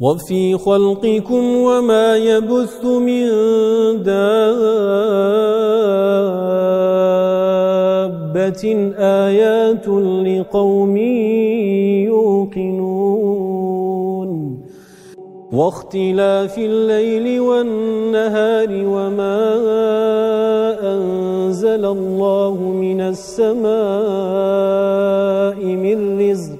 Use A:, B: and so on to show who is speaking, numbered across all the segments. A: وَفِي خَلْقِكُمْ وَمَا يَبُثُّ مِنْ دَابَّةٍ آيَاتٌ لِقَوْمٍ يُوقِنُونَ وَاخْتِلَافِ اللَّيْلِ وَالنَّهَارِ وَمَا أَنْزَلَ اللَّهُ مِنَ السَّمَاءِ مِنْ رِزْقٍ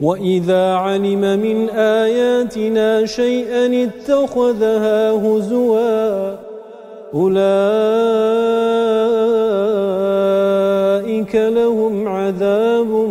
A: وَإِذَا عَلِمَ مِنْ آيَاتِنَا شَيْئًا اتَّخَذَهَا هُزُوًا أُولَئِكَ لَهُمْ عَذَابٌ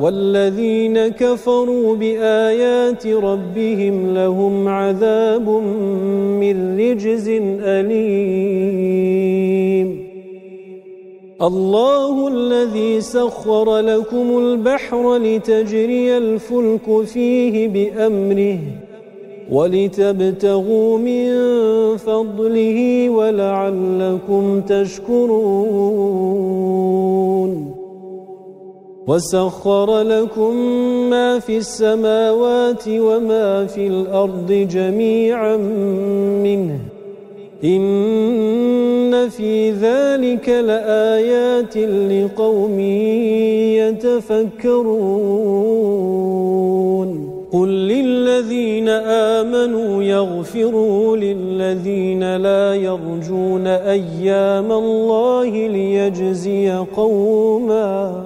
A: وَالَّذِينَ كَفَرُوا بِآيَاتِ رَبِّهِمْ لَهُمْ عَذَابٌ مِّن رِّجْزٍ أَلِيمٌ اللَّهُ الَّذِي سَخَّرَ لَكُمُ الْبَحْرَ لِتَجْرِيَ الْفُلْكُ فِيهِ بِأَمْرِهِ وَلِتَبْتَغُوا مِن فَضْلِهِ وَلَعَلَّكُمْ تَشْكُرُونَ وَسَخَّرَ لَكُم مَّا فِي السَّمَاوَاتِ وَمَا فِي الْأَرْضِ جَميعًا مِّنْهُ إِنَّ فِي ذَلِكَ لَآيَاتٍ لِقَوْمٍ يَتَفَكَّرُونَ قُل لِّلَّذِينَ آمَنُوا يَغْفِرُوا لِلَّذِينَ لَا يَرْجُونَ أَيَّامَ اللَّهِ لِيَجْزِيَ قَوْمًا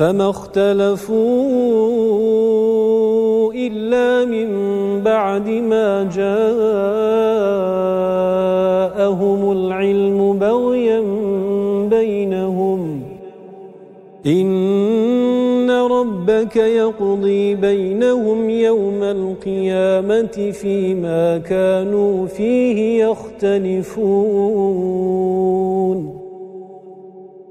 A: فَمَا اخْتَلَفُوا إِلَّا مِنْ بَعْدِ مَا جَاءَهُمُ الْعِلْمُ بَغْيًا بَيْنَهُمْ إِنَّ رَبَّكَ يَقْضِي بَيْنَهُمْ يَوْمَ الْقِيَامَةِ فِيمَا كَانُوا فِيهِ يَخْتَلِفُونَ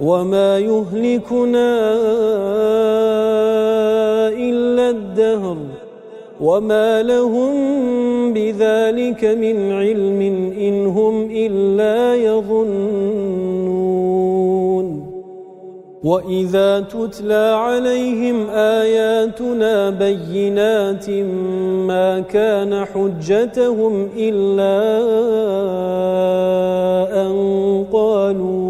A: وما يهلكنا إلا الدهر وما لهم بذلك من علم إن هم إلا يظنون وإذا تتلى عليهم آياتنا بينات ما كان حجتهم إلا أن قالوا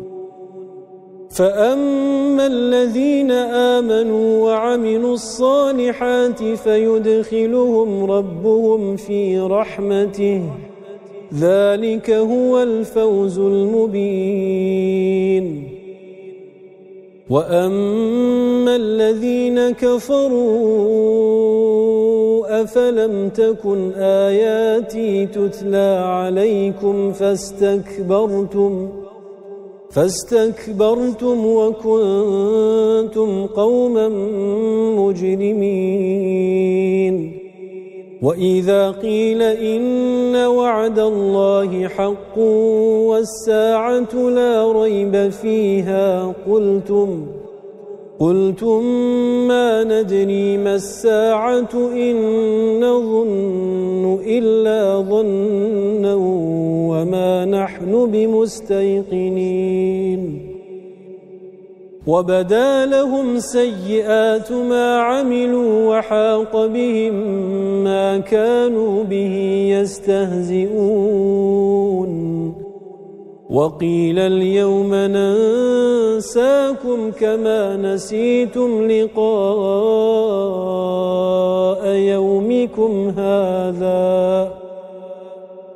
A: فَأَمَّا الَّذِينَ آمَنُوا وَعَمِلُوا الصَّالِحَاتِ فَيُدْخِلُهُمْ رَبُّهُمْ فِي رَحْمَتِهِ ذَلِكَ هُوَ الْفَوْزُ الْمُبِينُ وَأَمَّا الَّذِينَ كَفَرُوا أَفَلَمْ تَكُنْ آيَاتِي تُتْلَى عَلَيْكُمْ فَاسْتَكْبَرْتُمْ فاستكبرتم وكنتم قوما مجرمين وإذا قيل إن وعد الله حق والساعة لا ريب فيها قلتم قلتم ما ندري ما الساعة إن نظن إلا ظنا وما نحن بمستيقنين وَبَدَا لَهُمْ سَيِّئَاتُ مَا عَمِلُوا وَحَاقَ بِهِمْ مَا كَانُوا بِهِ يَسْتَهْزِئُونَ وَقِيلَ الْيَوْمَ نَنْسَاكُمْ كَمَا نَسِيتُمْ لِقَاءَ يَوْمِكُمْ هَذَا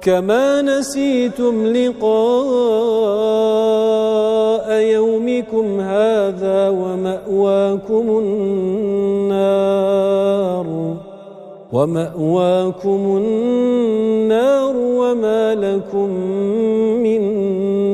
A: كَمَا نَسِيتُمْ لِقَاءَ يَوْمِكُمْ هَذَا وَمَأْوَاكُمُ النَّارُ وَمَأْوَاكُمُ النَّارُ وَمَا لَكُمْ مِنْ